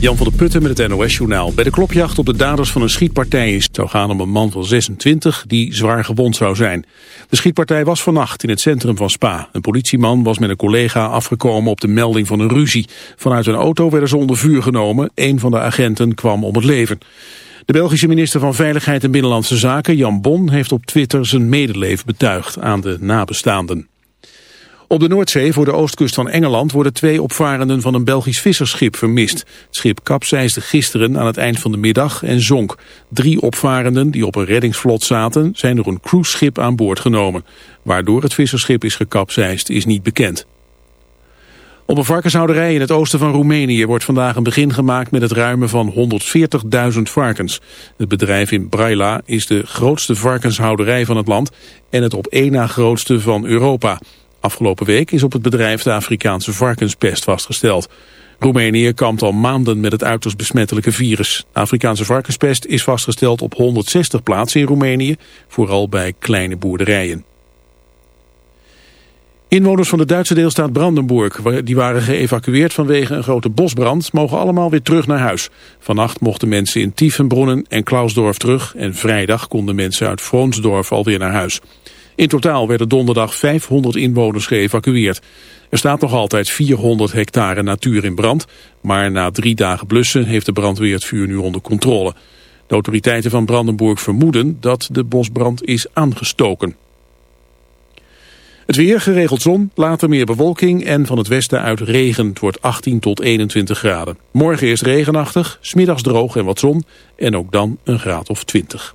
Jan van der Putten met het NOS-journaal. Bij de klopjacht op de daders van een schietpartij is... Het zou gaan om een man van 26 die zwaar gewond zou zijn. De schietpartij was vannacht in het centrum van Spa. Een politieman was met een collega afgekomen op de melding van een ruzie. Vanuit een auto werden ze onder vuur genomen. Een van de agenten kwam om het leven. De Belgische minister van Veiligheid en Binnenlandse Zaken, Jan Bon... heeft op Twitter zijn medeleven betuigd aan de nabestaanden. Op de Noordzee voor de oostkust van Engeland worden twee opvarenden van een Belgisch visserschip vermist. Het schip kapseisde gisteren aan het eind van de middag en zonk. Drie opvarenden die op een reddingsvlot zaten zijn door een cruiseschip aan boord genomen. Waardoor het visserschip is gekapseist is niet bekend. Op een varkenshouderij in het oosten van Roemenië wordt vandaag een begin gemaakt met het ruimen van 140.000 varkens. Het bedrijf in Braila is de grootste varkenshouderij van het land en het op één na grootste van Europa. Afgelopen week is op het bedrijf de Afrikaanse varkenspest vastgesteld. Roemenië kampt al maanden met het uiterst besmettelijke virus. De Afrikaanse varkenspest is vastgesteld op 160 plaatsen in Roemenië, vooral bij kleine boerderijen. Inwoners van de Duitse deelstaat Brandenburg, die waren geëvacueerd vanwege een grote bosbrand, mogen allemaal weer terug naar huis. Vannacht mochten mensen in Tiefenbronnen en Klausdorf terug en vrijdag konden mensen uit Vroonsdorf alweer naar huis. In totaal werden donderdag 500 inwoners geëvacueerd. Er staat nog altijd 400 hectare natuur in brand, maar na drie dagen blussen heeft de brandweer het vuur nu onder controle. De autoriteiten van Brandenburg vermoeden dat de bosbrand is aangestoken. Het weer, geregeld zon, later meer bewolking en van het westen uit regen. Het wordt 18 tot 21 graden. Morgen eerst regenachtig, smiddags droog en wat zon en ook dan een graad of 20.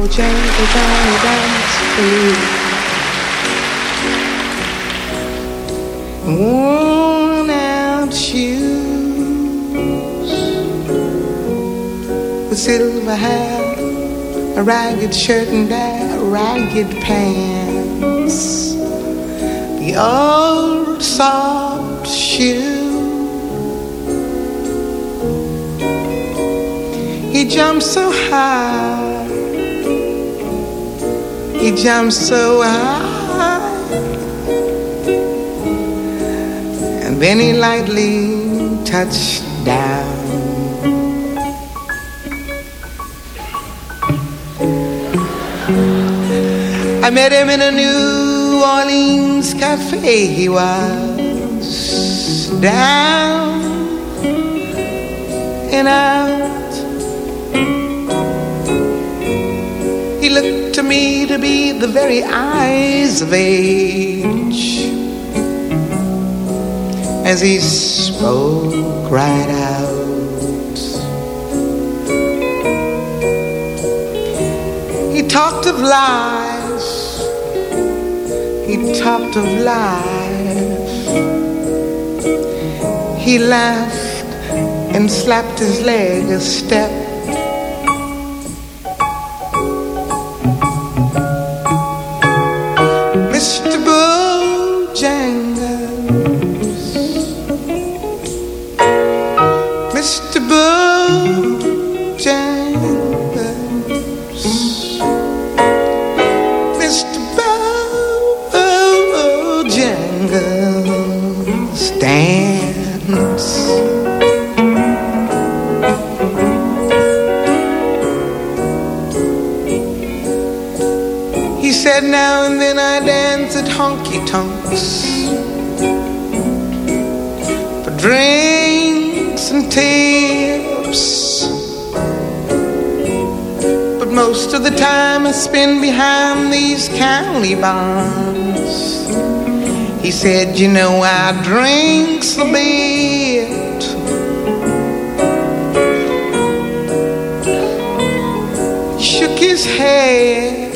will change the dance for you. Worn out shoes with silver hair, a ragged shirt and a ragged pants. The old soft shoe. He jumps so high. He jumped so high. And then he lightly touched down. I met him in a New Orleans cafe. He was down and out. Me to be the very eyes of age as he spoke right out. He talked of lies, he talked of life. He laughed and slapped his leg a step. lonely bars. He said, You know, I drink a bit. Shook his head,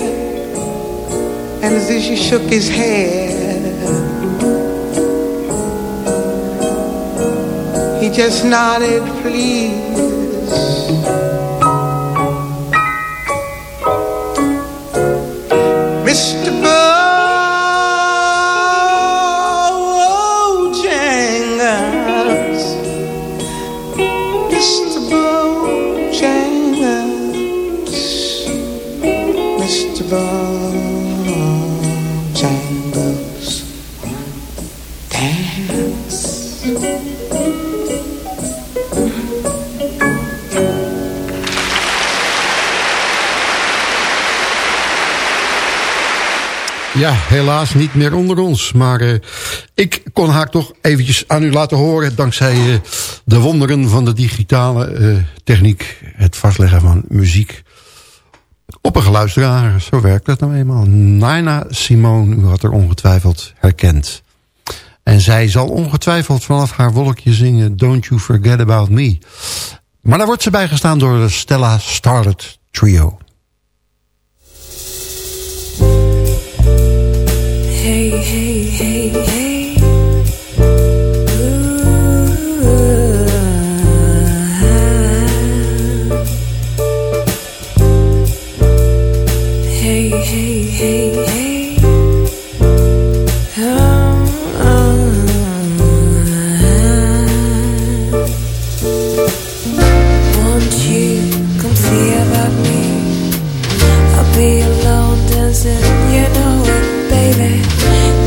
and as he shook his head, he just nodded, please. Ja, helaas niet meer onder ons. Maar eh, ik kon haar toch eventjes aan u laten horen... dankzij eh, de wonderen van de digitale eh, techniek. Het vastleggen van muziek. Op een geluidsdrager, zo werkt dat nou eenmaal. Naina Simone, u had er ongetwijfeld herkend. En zij zal ongetwijfeld vanaf haar wolkje zingen... Don't You Forget About Me. Maar daar wordt ze bijgestaan door de Stella Starlet Trio. hey, hey, hey.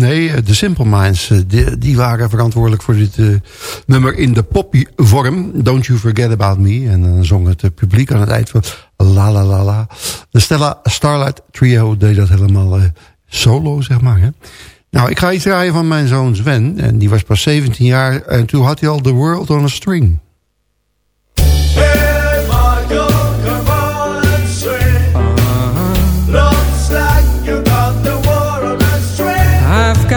nee, eh, de Simple Minds, eh, die, die waren verantwoordelijk voor dit eh, nummer in de poppy vorm. Don't You Forget About Me. En dan zong het publiek aan het eind van la la la la. De Stella Starlight Trio deed dat helemaal solo, zeg maar. Hè. Nou, ik ga iets draaien van mijn zoon Sven. En die was pas 17 jaar en toen had hij al The World on a String.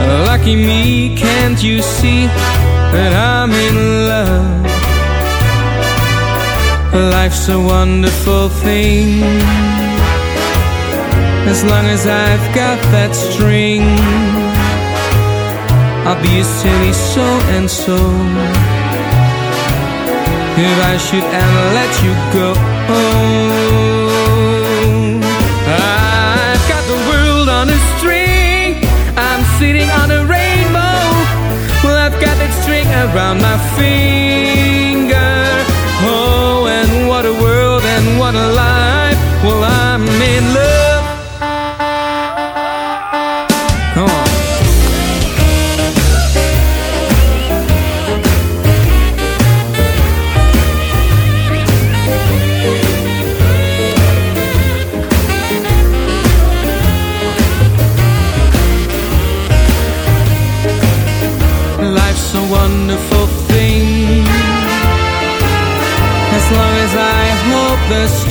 Lucky me, can't you see that I'm in love? Life's a wonderful thing. As long as I've got that string, I'll be a silly so and so. If I should ever let you go. Around my finger.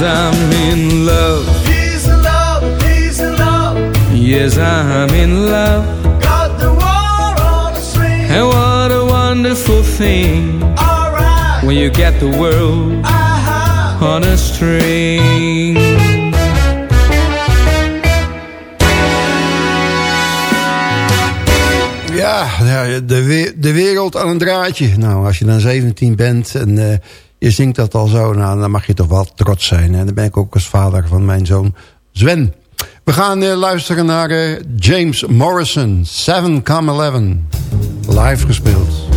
Cause I'm in love. He's in love, he's in love. Yes, I'm in love. Got the war on a string. And what a wonderful thing Alright, when you get the world aha. on a string. Ja, de, de wereld aan een draadje. Nou, als je dan 17 bent en eh, je zingt dat al zo... Nou, dan mag je toch wel trots zijn. En dan ben ik ook als vader van mijn zoon Sven. We gaan eh, luisteren naar eh, James Morrison, 7 Come 11. Live gespeeld.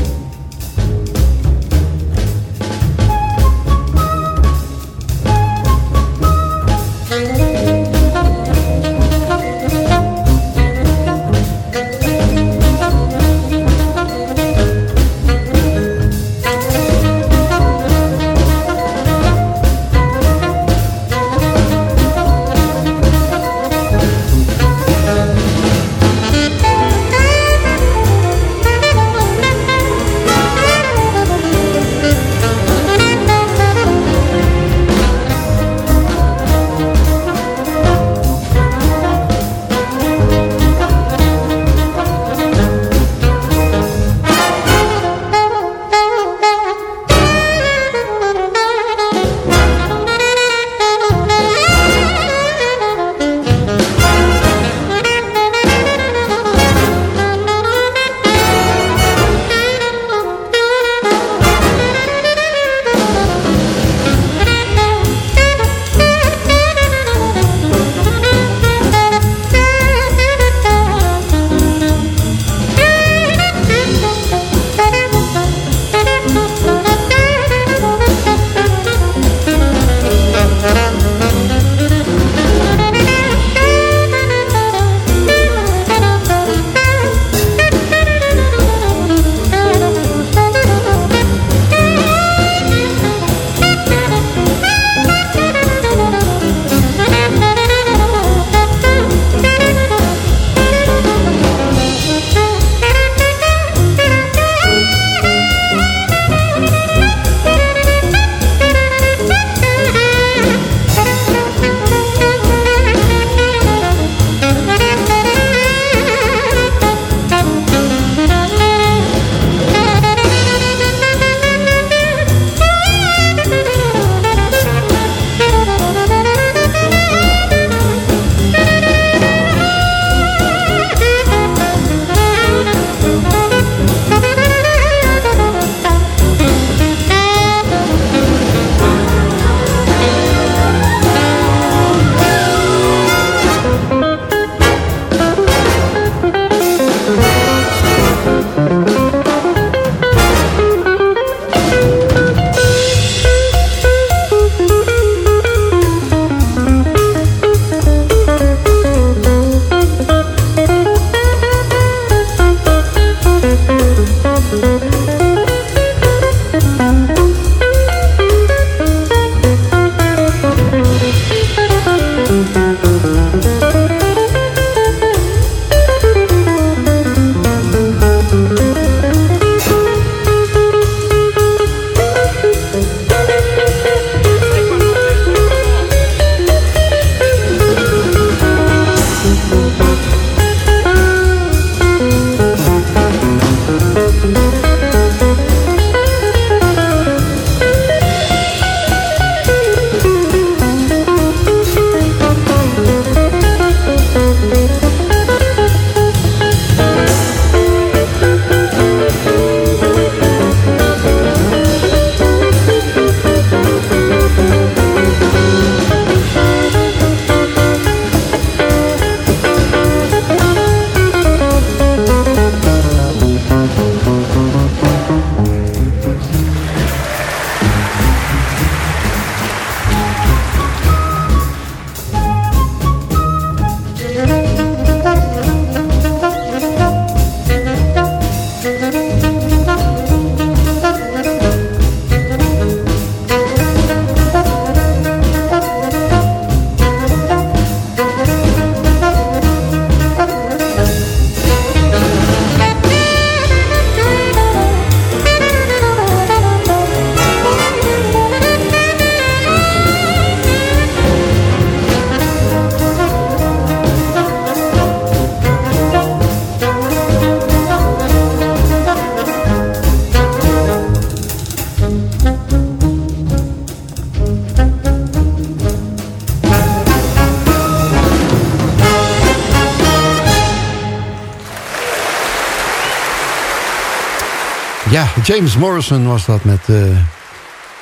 James Morrison was dat met eh,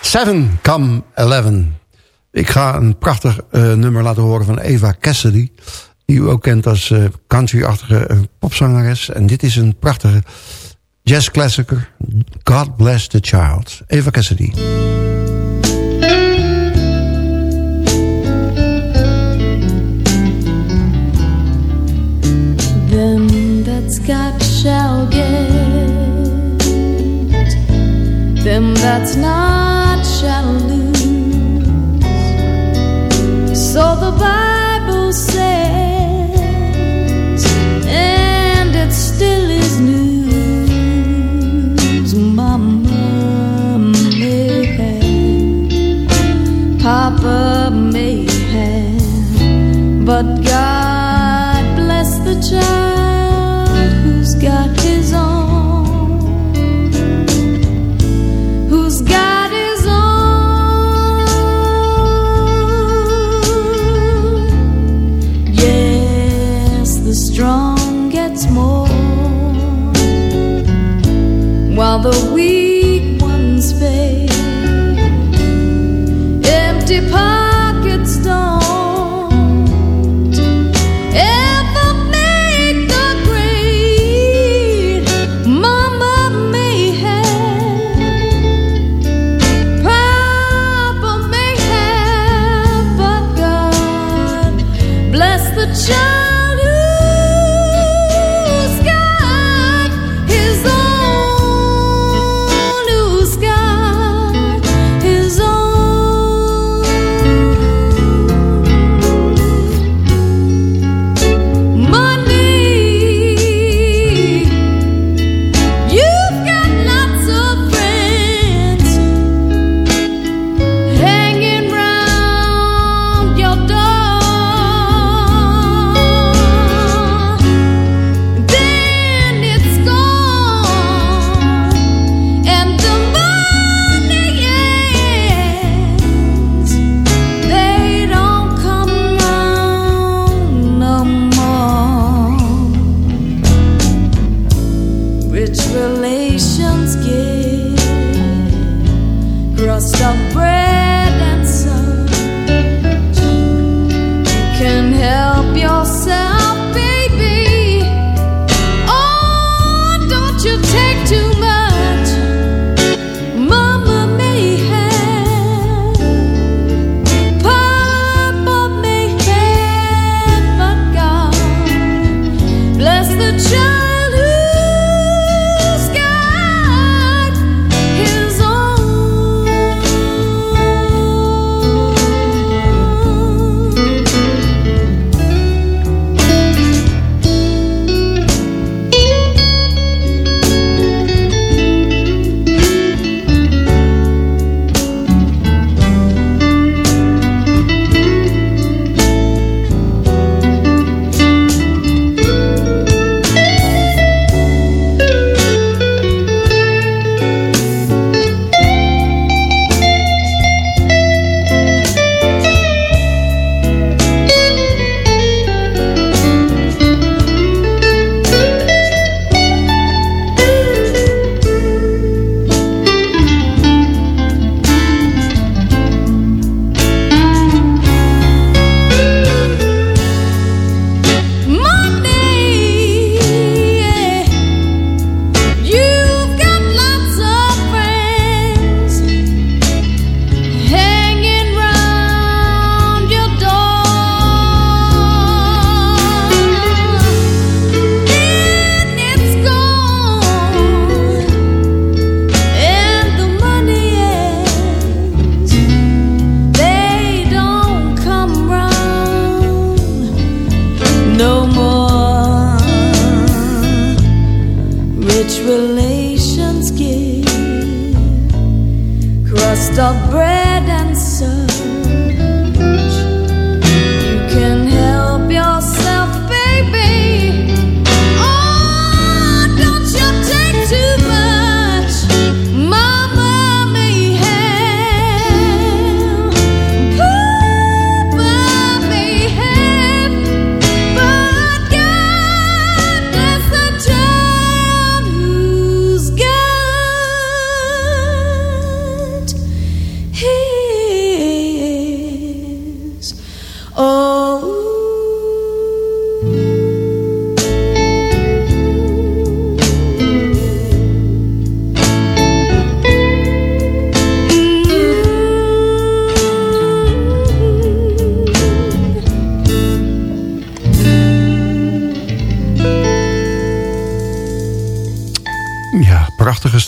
Seven Come Eleven. Ik ga een prachtig eh, nummer laten horen van Eva Cassidy. Die u ook kent als uh, country-achtige popzangeres. En dit is een prachtige jazzklassieker. God Bless the Child. Eva Cassidy. that's not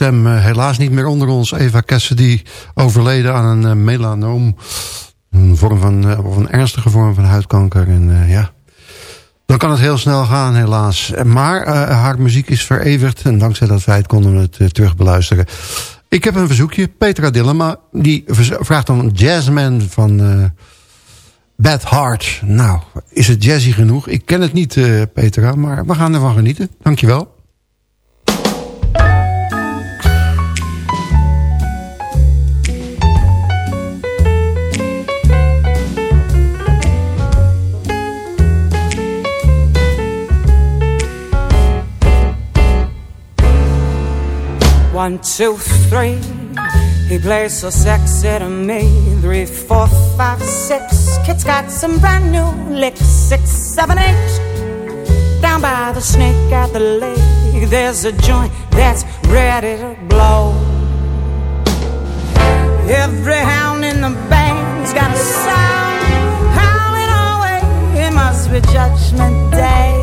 stem. Eh, helaas niet meer onder ons. Eva Cassidy overleden aan een eh, melanoom. Een, vorm van, eh, of een ernstige vorm van huidkanker. En ja, dan kan het heel snel gaan helaas. Maar haar muziek is vereeuwigd. En dankzij dat feit konden we het eh, terug beluisteren. Ik heb een verzoekje. Petra Dillema. Die vraagt om jazzman van... Bad Heart. Nou, is het jazzy genoeg? Ik ken het niet, Petra, maar we gaan ervan genieten. Dankjewel. One, two, three. He plays so sexy to me. Three, four, five, six. Kid's got some brand new licks. Six, seven, eight. Down by the snake at the lake, there's a joint that's ready to blow. Every hound in the band's got a sound howling away. It must be Judgment Day.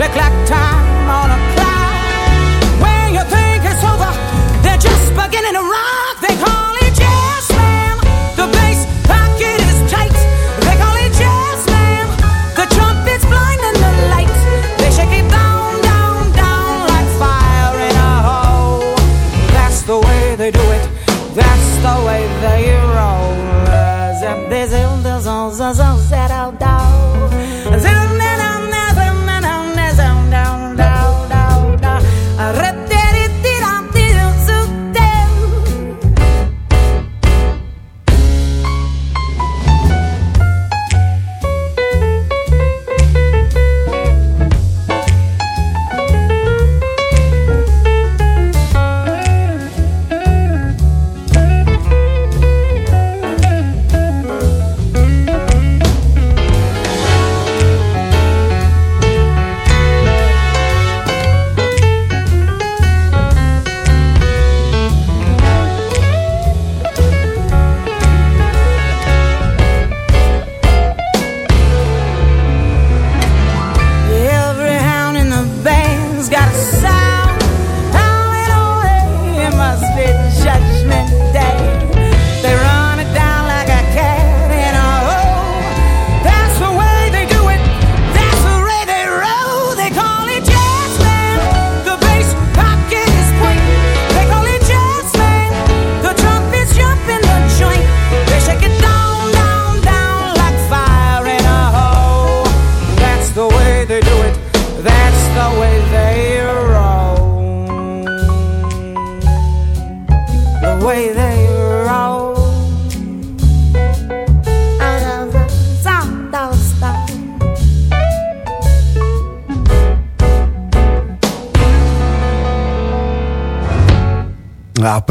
click like time on a clock. When you think it's over, they're just beginning to rock. They call it jazz man. The bass pocket is tight. They call it jazz man. The trumpets blinding the light. They shake it down, down, down like fire in a hole. That's the way they do it. That's the way they roll.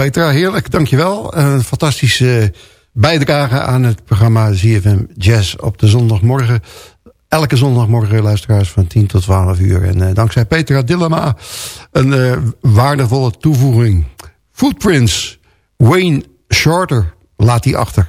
Petra, heerlijk, dankjewel. Een fantastische bijdrage aan het programma ZFM Jazz op de zondagmorgen. Elke zondagmorgen luisteraars van 10 tot 12 uur. En eh, dankzij Petra Dillema een eh, waardevolle toevoeging. Footprints, Wayne Shorter, laat die achter.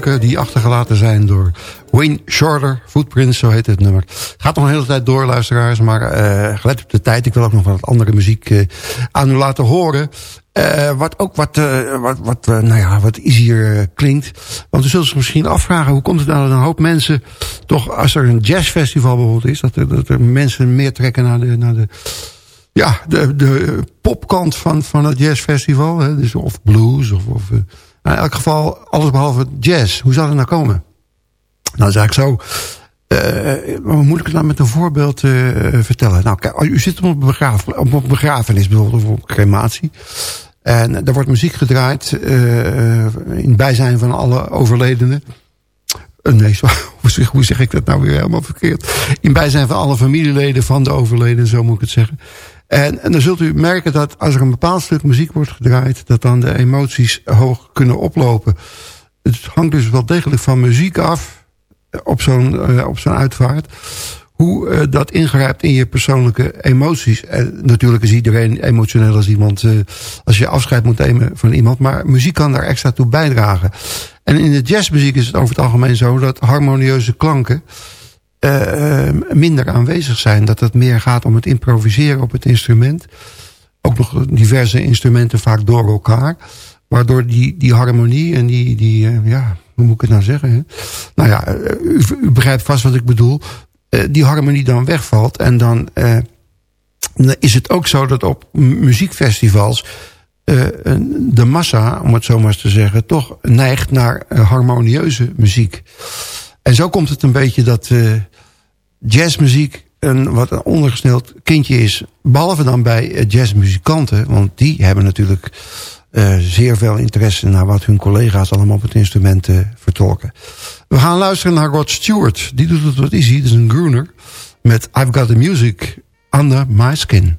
Die achtergelaten zijn door Wayne Shorter. Footprints, zo heet het nummer. Gaat nog een hele tijd door, luisteraars. Maar uh, gelet op de tijd, ik wil ook nog wat andere muziek uh, aan u laten horen. Uh, wat ook wat, wat, wat, nou ja, wat easier klinkt. Want u zult zich misschien afvragen... hoe komt het nou dat een hoop mensen... toch als er een jazzfestival bijvoorbeeld is... dat er, dat er mensen meer trekken naar de... Naar de ja, de, de popkant van, van het jazzfestival. Hè? Dus of blues of... of nou, in elk geval alles behalve jazz. Hoe zou dat nou komen? Nou, dat is eigenlijk zo... Uh, moet ik het nou met een voorbeeld uh, vertellen? Nou, kijk, u zit op een, begraf, op een begrafenis bijvoorbeeld, of op crematie. En er wordt muziek gedraaid uh, in bijzijn van alle overledenen. nee, zo, hoe, zeg, hoe zeg ik dat nou weer helemaal verkeerd? In bijzijn van alle familieleden van de overledenen, zo moet ik het zeggen. En, en dan zult u merken dat als er een bepaald stuk muziek wordt gedraaid... dat dan de emoties hoog kunnen oplopen. Het hangt dus wel degelijk van muziek af op zo'n uh, op zo'n uitvaart. Hoe uh, dat ingrijpt in je persoonlijke emoties. En natuurlijk is iedereen emotioneel als iemand... Als je afscheid moet nemen van iemand. Maar muziek kan daar extra toe bijdragen. En in de jazzmuziek is het over het algemeen zo... dat harmonieuze klanken uh, minder aanwezig zijn. Dat het meer gaat om het improviseren op het instrument. Ook nog diverse instrumenten vaak door elkaar. Waardoor die, die harmonie en die, die uh, ja, hoe moet ik het nou zeggen? Hè? Nou ja, u, begrijpt vast wat ik bedoel. Die harmonie dan wegvalt. En dan is het ook zo dat op muziekfestivals... de massa, om het zo maar eens te zeggen... toch neigt naar harmonieuze muziek. En zo komt het een beetje dat jazzmuziek een wat een ondergesneld kindje is. Behalve dan bij jazzmuzikanten. Want die hebben natuurlijk uh, zeer veel interesse... naar wat hun collega's allemaal op het instrument vertolken. We gaan luisteren naar Rod Stewart. Die doet het wat easy. Dat is een groener. Met I've Got the Music Under My Skin.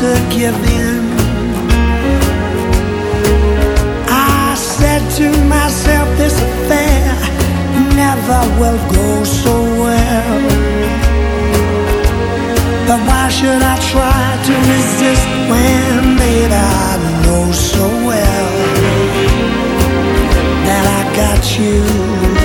To give in. I said to myself, this affair never will go so well. But why should I try to resist when, baby, I know so well that I got you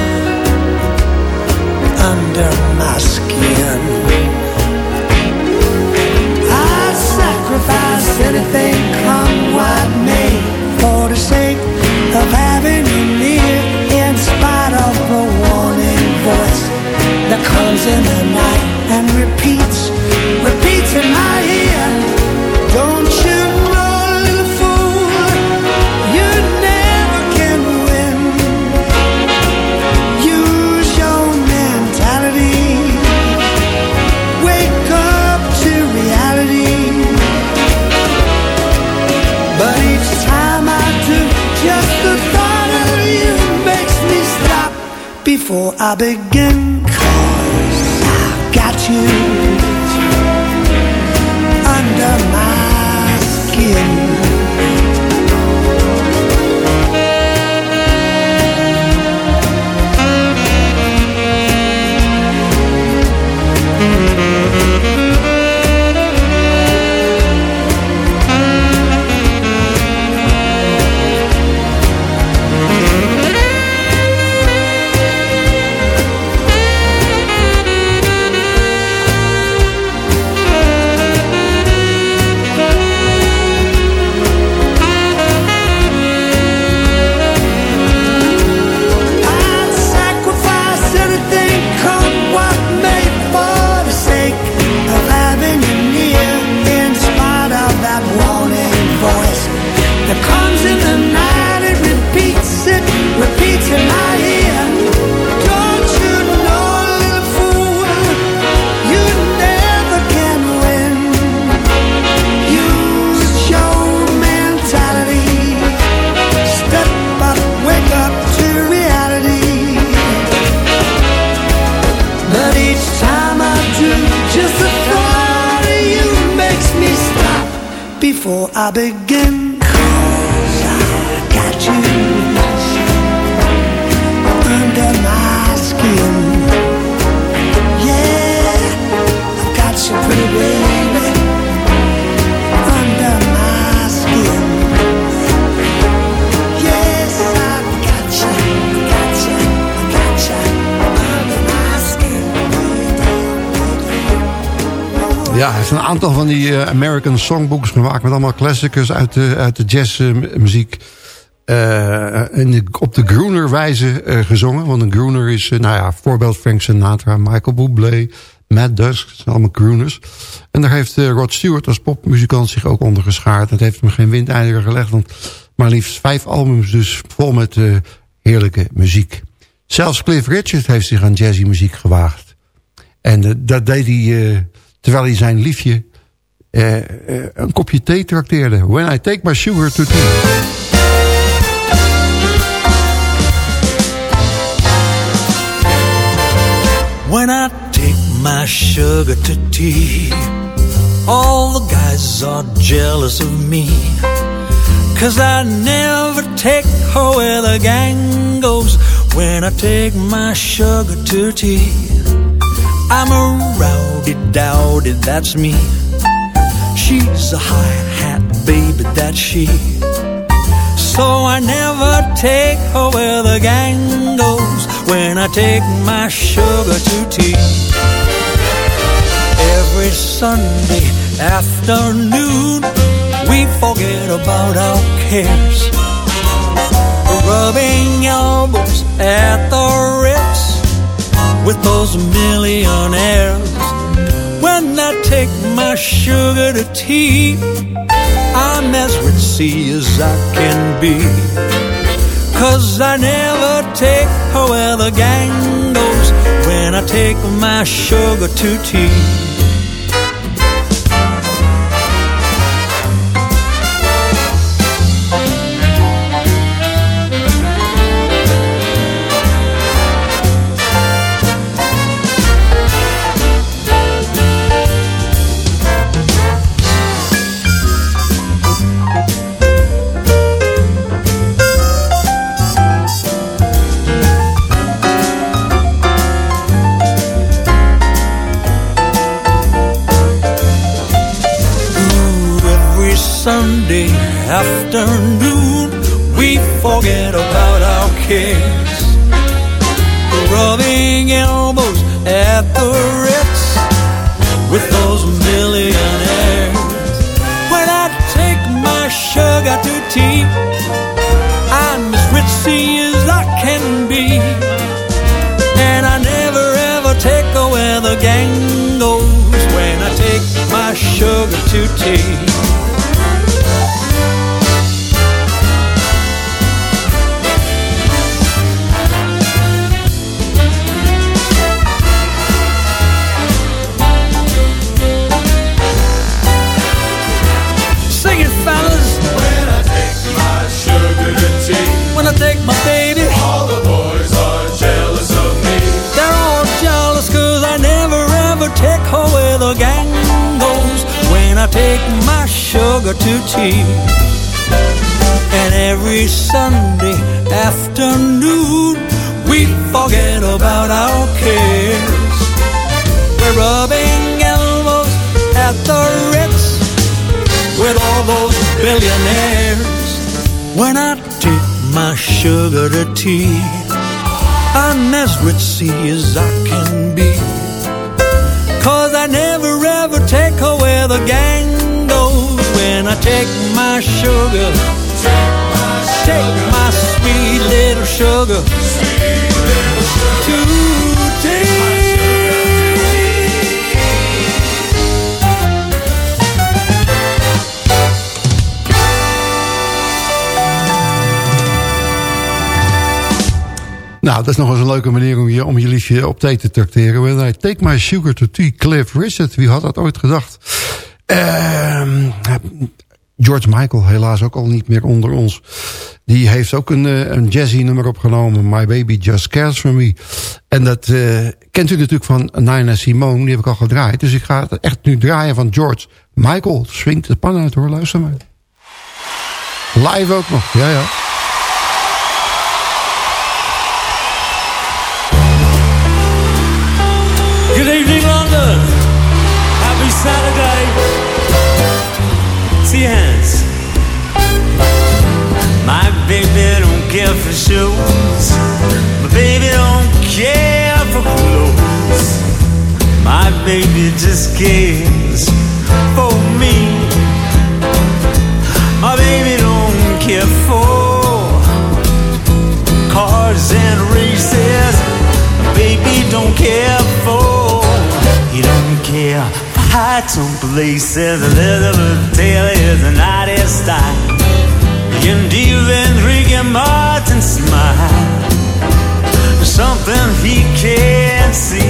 I begin. Ja, hij heeft een aantal van die eh, American songbooks gemaakt... met allemaal classicus uit de, uit de jazzmuziek. Eh, en de- op de Groener wijze eh, gezongen. Want een Groener is, eh, nou ja, voorbeeld Frank Sinatra, Michael Bublé... Matt Dusk, dat zijn allemaal crooners. En daar heeft eh, Rod Stewart als popmuzikant zich ook onder geschaard. Dat heeft hem geen windeieren gelegd. Want maar liefst vijf albums dus vol met eh, heerlijke muziek. Zelfs Cliff Richard heeft zich aan jazzy muziek gewaagd. En eh, dat deed hij eh, terwijl hij zijn liefje eh, eh, een kopje thee trakteerde. When I take my sugar to tea. When I take my sugar to tea, all the guys are jealous of me. Cause I never take her where the gang goes. When I take my sugar to tea, I'm a rowdy dowdy, that's me. She's a high hat baby, that's she. So I never take her where the gang goes when I take my sugar to tea. Every Sunday afternoon, we forget about our cares. Rubbing elbows at the Ritz with those millionaires. When I take my sugar to tea, I'm as ritzy as I can be. Cause I never take oh, her where the gang goes when I take my sugar to tea. Tea. And every Sunday afternoon, we forget about our cares. We're rubbing elbows at the Ritz with all those billionaires. When I take my sugar to tea, I'm as ritzy as I can be. Cause I never ever take where the gang. When I take my sugar, take my sweet little sugar to tea. Nou, dat is nog eens een leuke manier om je, om je liefje op thee te tracteren. Take my sugar to tea, Cliff Richard. Wie had dat ooit gedacht? Ehm, George Michael, helaas ook al niet meer onder ons. Die heeft ook een, eh, een jazzy nummer opgenomen. My Baby Just Cares For Me. En dat eh, kent u natuurlijk van Nina Simone. Die heb ik al gedraaid. Dus ik ga het echt nu draaien van George Michael. Swingt de pan uit hoor, luister maar. Live ook nog, ja ja. Care for shows. My baby don't care for clothes. My baby just cares for me. My baby don't care for cars and races. My baby don't care for. He don't care for heights on places. Elizabeth Taylor is an artist style. See.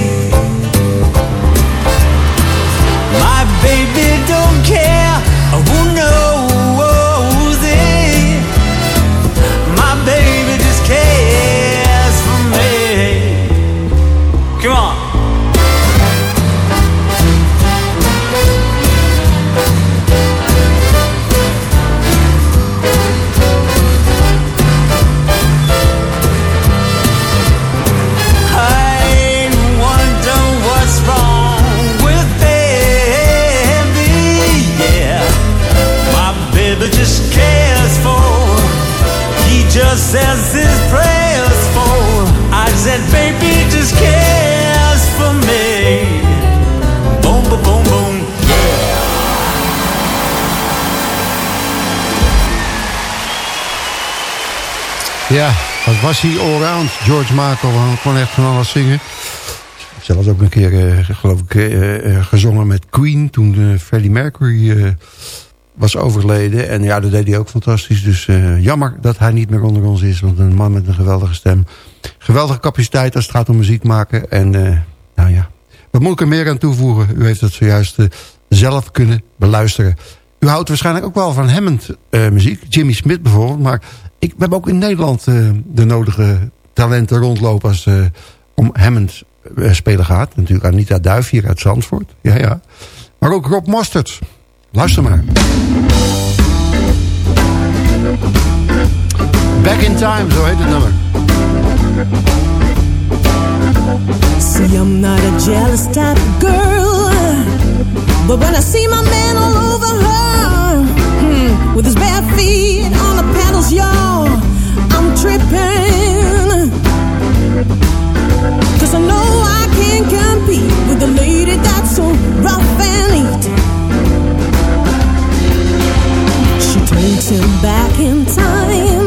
Ja, wat was hij allround, George Michael. Kon echt van alles zingen. Zelfs ook een keer, eh, geloof ik, eh, eh, gezongen met Queen... toen Freddie Mercury was overleden. En ja, dat deed hij ook fantastisch. Dus jammer dat hij niet meer onder ons is. Want een man met een geweldige stem. Geweldige capaciteit als het gaat om muziek maken. En nou ja, wat moet ik er meer aan toevoegen? U heeft het zojuist zelf kunnen beluisteren. U houdt waarschijnlijk ook wel van Hammond muziek. Jimmy Smith bijvoorbeeld. Maar ik, we hebben ook in Nederland eh, de nodige talenten rondlopen... als het om Hammond eh, spelen gaat. Natuurlijk Anita Duif hier uit Zandvoort. Ja, ja. Maar ook Rob Mostert. Luister maar. Back in Time, zo heet het nummer. See, I'm not a jealous type girl. But when I see my man all over her, with his bare feet on the pedals, y'all, I'm tripping. Cause I know I can't compete with a lady that's so rough and neat. She takes him back in time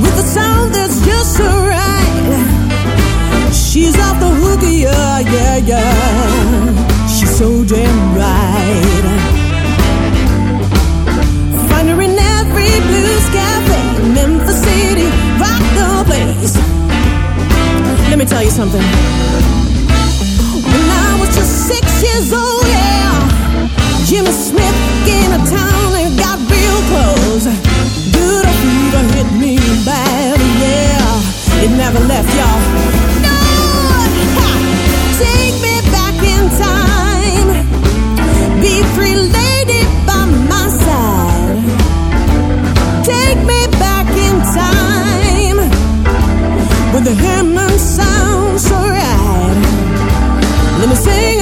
with a sound that's just so right. She's off the hook, yeah, yeah, yeah. She's so damn right. Place. Let me tell you something. When I was just six years old, yeah, Jimmy Smith came to town and got real close. Good fever hit me bad, yeah. It never left, y'all. No, take me back in time. Be free, the Hammond sounds so right. Let me sing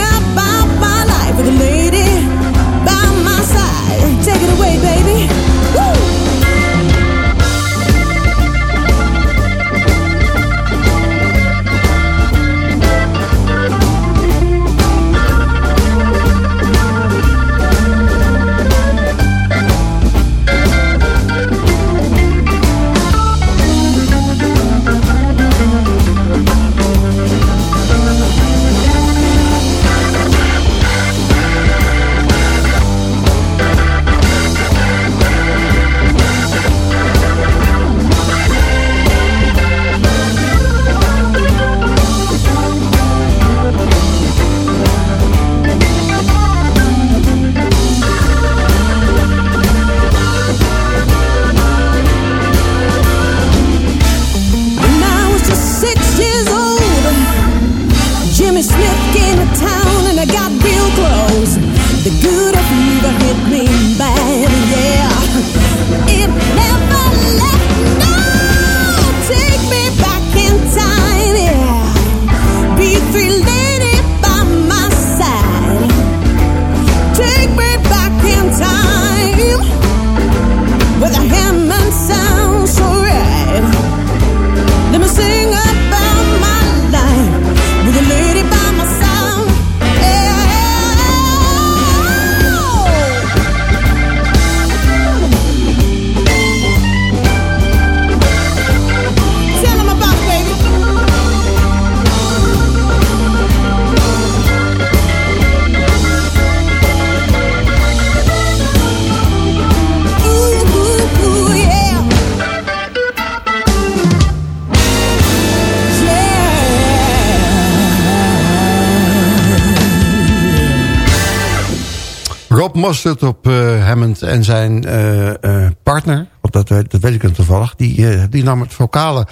Rob Mostert op eh, Hammond en zijn eh, eh, partner, want dat, dat weet ik dan toevallig, die, die nam het vocale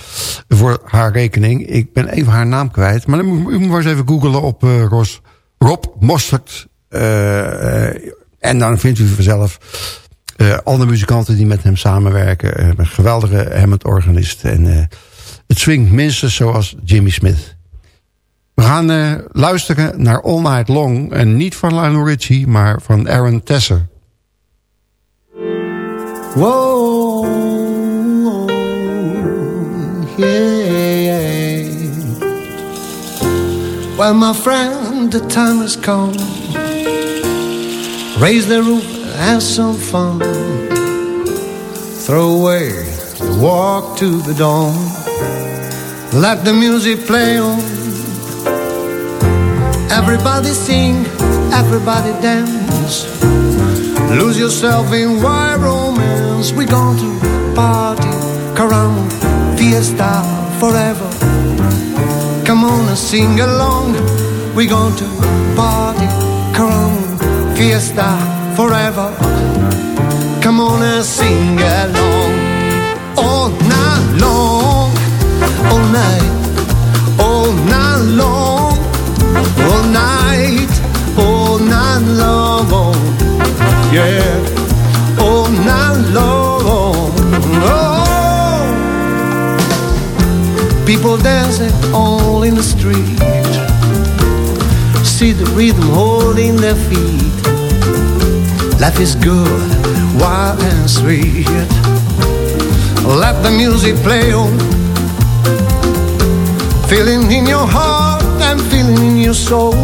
voor haar rekening. Ik ben even haar naam kwijt, maar u moet maar eens even googlen op Ros, Rob Mostert. en dan vindt u vanzelf alle muzikanten die met hem samenwerken. Een geweldige Hammond-organist. En het swingt minstens zoals Jimmy Smith. We gaan eh, luisteren naar All Night Long. En niet van Lionel Richie, maar van Aaron Tesser. Whoa, yeah. Well, my friend, the time has come. Raise the roof, have some fun. Throw away the walk to the dawn. Let the music play on. Everybody sing, everybody dance. Lose yourself in wild romance. We're going to party, caram, fiesta forever. Come on and sing along. We're going to party, caram, fiesta forever. Come on and sing along. All night long, all night, all night long, Yeah, all night long. Oh, people dancing all in the street. See the rhythm holding their feet. Life is good, wild and sweet. Let the music play on. Feeling in your heart and feeling in your soul.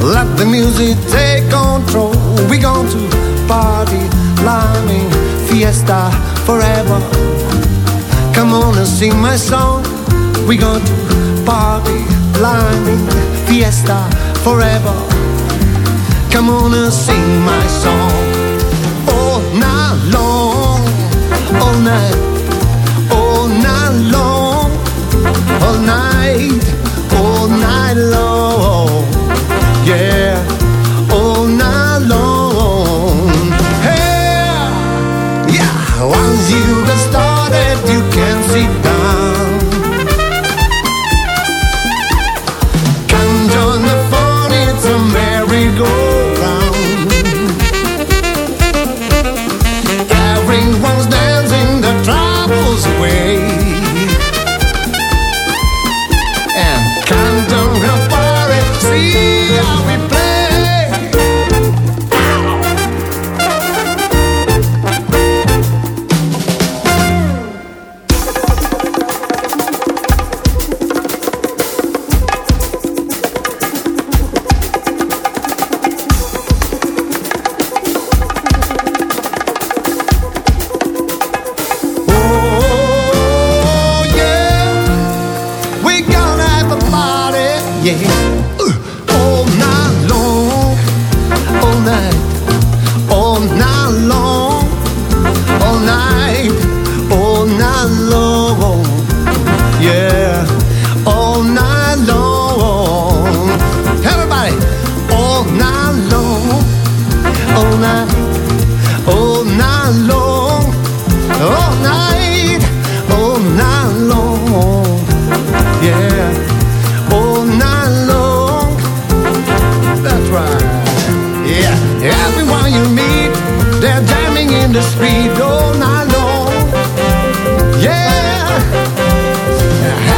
Let the music take control. We going to party, climbing, fiesta forever. Come on and sing my song. We going to party, climbing, fiesta forever. Come on and sing my song. All night long, all night, all night long, all night, all night long. Long, all night, all night long, yeah, all night long. That's right, yeah. Everyone you meet, they're jamming in the street all night long, yeah.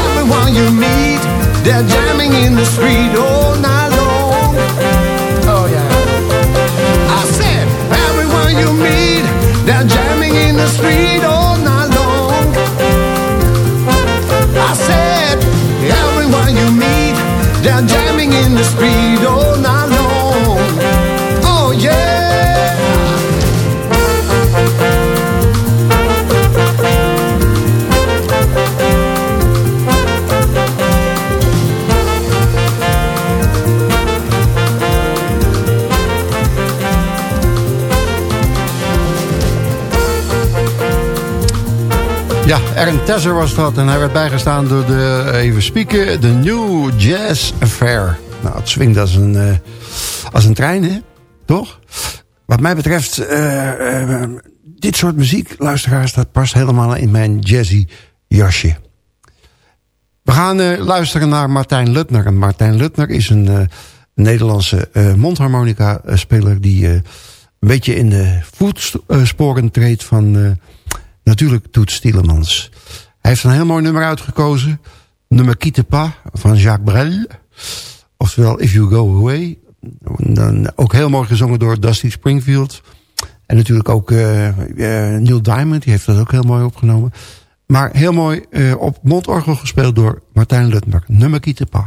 Everyone you meet, they're jamming in the street all Aaron Tesser was dat. En hij werd bijgestaan door de, even spieken, de New Jazz Affair. Nou, het swingt als een, eh, als een trein, hè? toch? Wat mij betreft, eh, eh, dit soort muziek, luisteraars, dat past helemaal in mijn jazzy jasje. We gaan eh, luisteren naar Martijn Lutner. En Martijn Lutner is een eh, Nederlandse eh, mondharmonica-speler... die eh, een beetje in de voetsporen treedt van eh, natuurlijk Toet Stielemans. Hij heeft een heel mooi nummer uitgekozen. Nummer Quitte pas van Jacques Brel. Oftewel If You Go Away. Dan ook heel mooi gezongen door Dusty Springfield. En natuurlijk ook eh, eh, Neil Diamond, die heeft dat ook heel mooi opgenomen. Maar heel mooi eh, op mondorgel gespeeld door Martijn Lutmer. Nummer Quitte pas.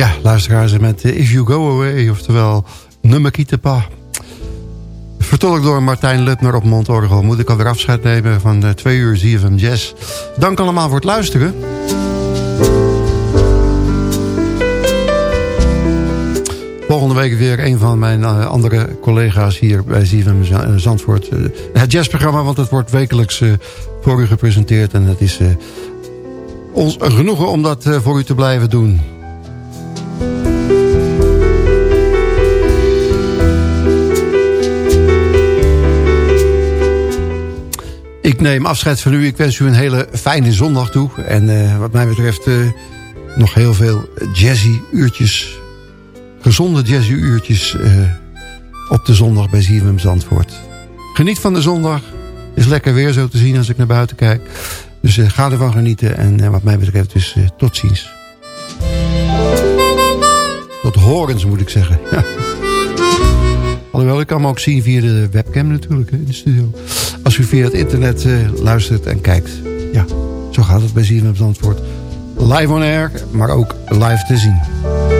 Ja, luisteraars met eh, If You Go Away, oftewel Nummer Quitte pas. Vertolkt door Martijn Lutner op mondorgel. Moet ik alweer afscheid nemen van de twee uur ZFM Jazz. Dank allemaal voor het luisteren. Volgende week weer een van mijn eh, andere collega's hier bij ZFM eh, Zandvoort. Het jazzprogramma, want het wordt wekelijks voor u gepresenteerd. En het is ons genoegen om dat voor u te blijven doen. Ik neem afscheid van u. Ik wens u een hele fijne zondag toe. En eh, wat mij betreft eh, nog heel veel jazzy uurtjes. Gezonde jazzy uurtjes eh, op de zondag bij ZFM Zandvoort. Geniet van de zondag. Is lekker weer zo te zien als ik naar buiten kijk. Dus ga ervan genieten. En wat mij betreft dus tot ziens. Tot horens moet ik zeggen. Alhoewel, ik kan me ook zien via de webcam natuurlijk hè, in de studio. Als u via het internet eh, luistert en kijkt. Ja, zo gaat het bij ZFM Zandvoort. Live on air, maar ook live te zien.